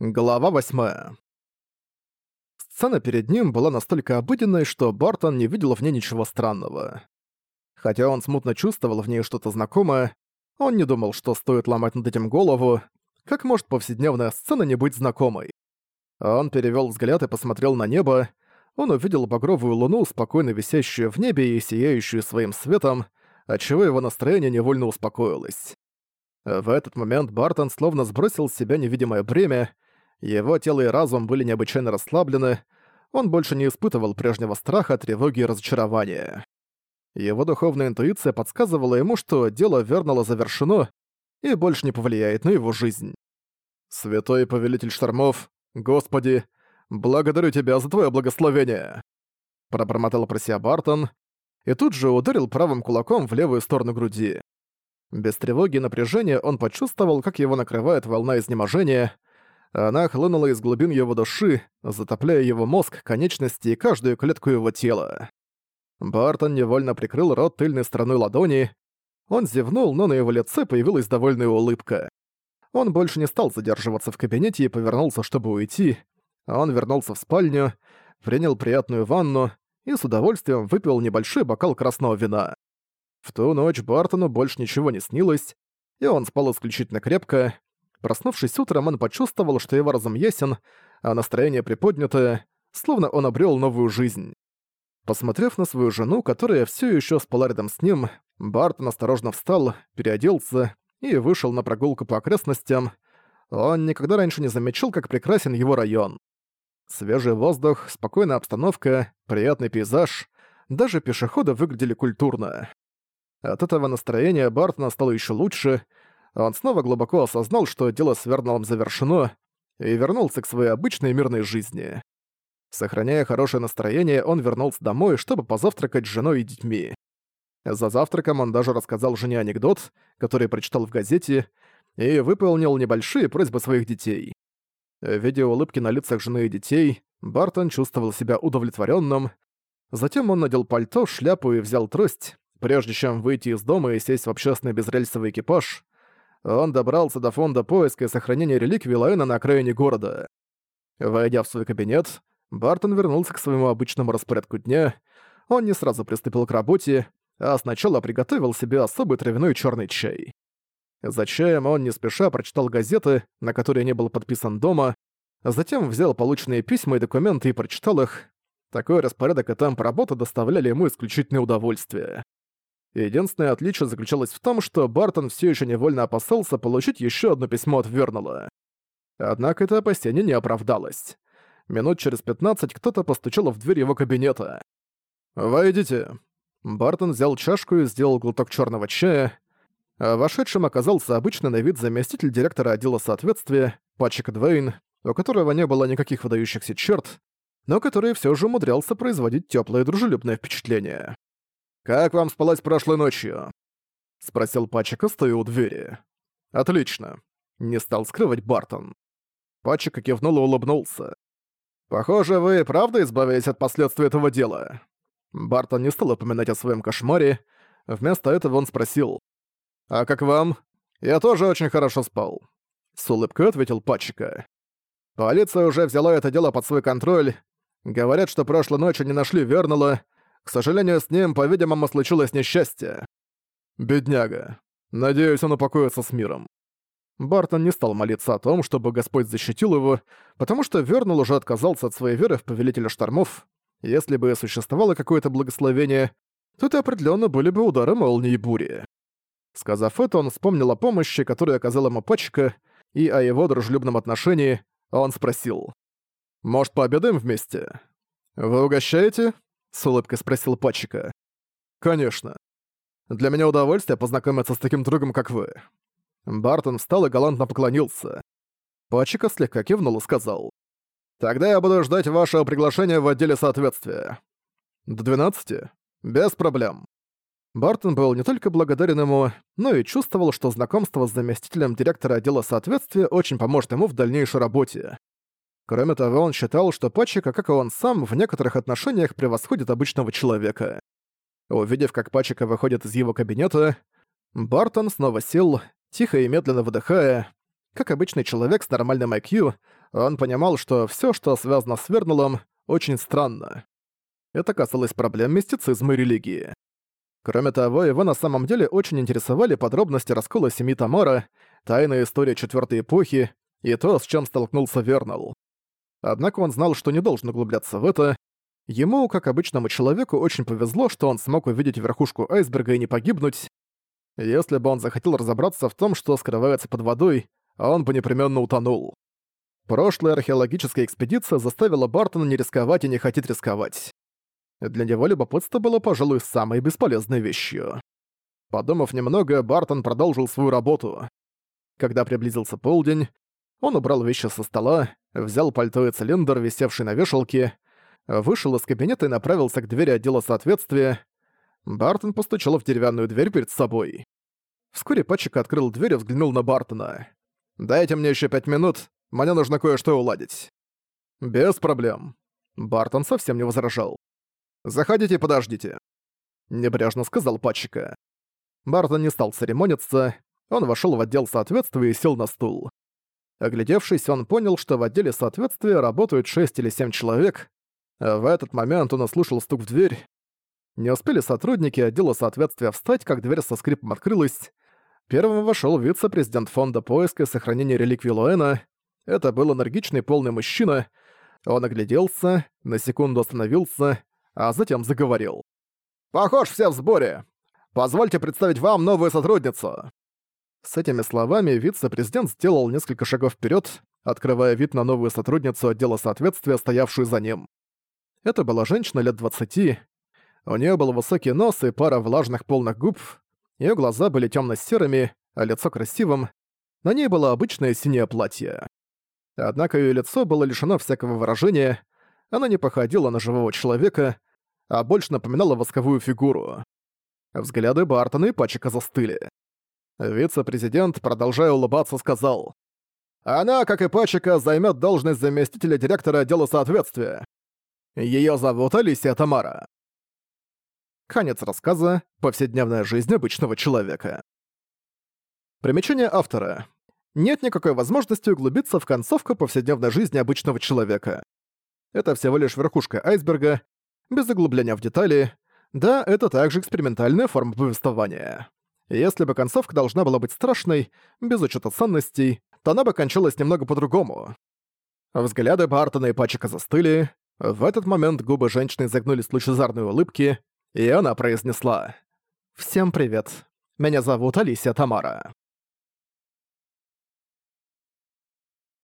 Глава 8. Сцена перед ним была настолько обыденной, что Бартон не видел в ней ничего странного. Хотя он смутно чувствовал в ней что-то знакомое, он не думал, что стоит ломать над этим голову, как может повседневная сцена не быть знакомой. Он перевёл взгляд и посмотрел на небо, он увидел багровую луну, спокойно висящую в небе и сияющую своим светом, отчего его настроение невольно успокоилось. В этот момент Бартон словно сбросил с себя невидимое бремя, его тело и разум были необычайно расслаблены, он больше не испытывал прежнего страха, тревоги и разочарования. Его духовная интуиция подсказывала ему, что дело Вернала завершено и больше не повлияет на его жизнь. «Святой Повелитель Штормов, Господи, благодарю Тебя за Твое благословение!» Пробормотал про себя Бартон и тут же ударил правым кулаком в левую сторону груди. Без тревоги и напряжения он почувствовал, как его накрывает волна изнеможения, она хлынула из глубин его души, затопляя его мозг, конечности и каждую клетку его тела. Бартон невольно прикрыл рот тыльной стороной ладони. Он зевнул, но на его лице появилась довольная улыбка. Он больше не стал задерживаться в кабинете и повернулся, чтобы уйти. Он вернулся в спальню, принял приятную ванну и с удовольствием выпил небольшой бокал красного вина. В ту ночь Бартону больше ничего не снилось, и он спал исключительно крепко, Проснувшись утром, он почувствовал, что его разум ясен, а настроение приподнятое, словно он обрел новую жизнь. Посмотрев на свою жену, которая все еще спала рядом с ним, Бартон осторожно встал, переоделся и вышел на прогулку по окрестностям. Он никогда раньше не замечал, как прекрасен его район. Свежий воздух, спокойная обстановка, приятный пейзаж, даже пешеходы выглядели культурно. От этого настроение Бартона стало еще лучше — он снова глубоко осознал, что дело с Верналом завершено, и вернулся к своей обычной мирной жизни. Сохраняя хорошее настроение, он вернулся домой, чтобы позавтракать с женой и детьми. За завтраком он даже рассказал жене анекдот, который прочитал в газете, и выполнил небольшие просьбы своих детей. Видя улыбки на лицах жены и детей, Бартон чувствовал себя удовлетворенным. Затем он надел пальто, шляпу и взял трость, прежде чем выйти из дома и сесть в общественный безрельсовый экипаж он добрался до фонда поиска и сохранения реликвий Лаэна на окраине города. Войдя в свой кабинет, Бартон вернулся к своему обычному распорядку дня. Он не сразу приступил к работе, а сначала приготовил себе особый травяной черный чай. За чаем он не спеша прочитал газеты, на которые не был подписан дома, затем взял полученные письма и документы и прочитал их. Такой распорядок и темп работы доставляли ему исключительное удовольствие. Единственное отличие заключалось в том, что Бартон все еще невольно опасался получить еще одно письмо от Вернала. Однако это опасение не оправдалось. Минут через 15 кто-то постучал в дверь его кабинета. «Войдите». Бартон взял чашку и сделал глоток черного чая. А вошедшим оказался обычный на вид заместитель директора отдела соответствия, Патчик Двейн, у которого не было никаких выдающихся черт, но который все же умудрялся производить теплое дружелюбное впечатление. «Как вам спалось прошлой ночью?» — спросил Пачика, стоя у двери. «Отлично», — не стал скрывать Бартон. Пачика кивнул и улыбнулся. «Похоже, вы правда избавились от последствий этого дела?» Бартон не стал упоминать о своем кошмаре, вместо этого он спросил. «А как вам?» «Я тоже очень хорошо спал», — с улыбкой ответил Пачика. «Полиция уже взяла это дело под свой контроль. Говорят, что прошлой ночью не нашли Вернала, к сожалению, с ним, по-видимому, случилось несчастье. Бедняга. Надеюсь, он упокоится с миром. Бартон не стал молиться о том, чтобы Господь защитил его, потому что Вернул уже отказался от своей веры в Повелителя Штормов. Если бы существовало какое-то благословение, то это определенно были бы удары молнии и бури. Сказав это, он вспомнил о помощи, которую оказала ему Пачка, и о его дружелюбном отношении, он спросил. «Может, пообедаем вместе? Вы угощаете?» — с улыбкой спросил Патчика. «Конечно. Для меня удовольствие познакомиться с таким другом, как вы». Бартон встал и галантно поклонился. Патчика слегка кивнул и сказал. «Тогда я буду ждать вашего приглашения в отделе соответствия». «До двенадцати? Без проблем». Бартон был не только благодарен ему, но и чувствовал, что знакомство с заместителем директора отдела соответствия очень поможет ему в дальнейшей работе. Кроме того, он считал, что Пачика, как и он сам, в некоторых отношениях превосходит обычного человека. Увидев, как Пачика выходит из его кабинета, Бартон снова сел, тихо и медленно выдыхая. Как обычный человек с нормальным IQ, Он понимал, что все, что связано с Вернулом, очень странно. Это касалось проблем мистицизма и религии. Кроме того, его на самом деле очень интересовали подробности раскола семьи Тамара, тайная история Четвертой Эпохи и то, с чем столкнулся Вернал. Однако он знал, что не должен углубляться в это. Ему, как обычному человеку, очень повезло, что он смог увидеть верхушку айсберга и не погибнуть. Если бы он захотел разобраться в том, что скрывается под водой, он бы непременно утонул. Прошлая археологическая экспедиция заставила Бартона не рисковать и не хотеть рисковать. Для него любопытство было, пожалуй, самой бесполезной вещью. Подумав немного, Бартон продолжил свою работу. Когда приблизился полдень, он убрал вещи со стола, взял пальто и цилиндр, висевший на вешалке, вышел из кабинета и направился к двери отдела соответствия. Бартон постучал в деревянную дверь перед собой. Вскоре Патчик открыл дверь и взглянул на Бартона. «Дайте мне еще пять минут, мне нужно кое-что уладить». «Без проблем». Бартон совсем не возражал. «Заходите и подождите», — небрежно сказал Патчика. Бартон не стал церемониться, он вошел в отдел соответствия и сел на стул. Оглядевшись, он понял, что в отделе соответствия работают шесть или семь человек. В этот момент он услышал стук в дверь. Не успели сотрудники отдела соответствия встать, как дверь со скрипом открылась. Первым вошел вице-президент фонда поиска и сохранения реликвий Луэна. Это был энергичный полный мужчина. Он огляделся, на секунду остановился а затем заговорил. «Похож, все в сборе. Позвольте представить вам новую сотрудницу». С этими словами вице-президент сделал несколько шагов вперед, открывая вид на новую сотрудницу отдела соответствия, стоявшую за ним. Это была женщина лет 20. У нее был высокий нос и пара влажных полных губ. Ее глаза были темно-серыми, а лицо красивым. На ней было обычное синее платье. Однако ее лицо было лишено всякого выражения. Она не походила на живого человека, а больше напоминала восковую фигуру. Взгляды Бартона и Пачека застыли. Вице-президент, продолжая улыбаться, сказал. «Она, как и Пачека, займет должность заместителя директора отдела соответствия. Ее зовут Алисия Тамара». Конец рассказа «Повседневная жизнь обычного человека». Примечание автора. Нет никакой возможности углубиться в концовку повседневной жизни обычного человека. Это всего лишь верхушка айсберга, без заглубления в детали. Да, это также экспериментальная форма повествования. Если бы концовка должна была быть страшной, без учета ценностей, то она бы кончалась немного по-другому. Взгляды Бартона и Пачека застыли. В этот момент губы женщины загнулись в лучезарной улыбки, и она произнесла «Всем привет. Меня зовут Алисия Тамара».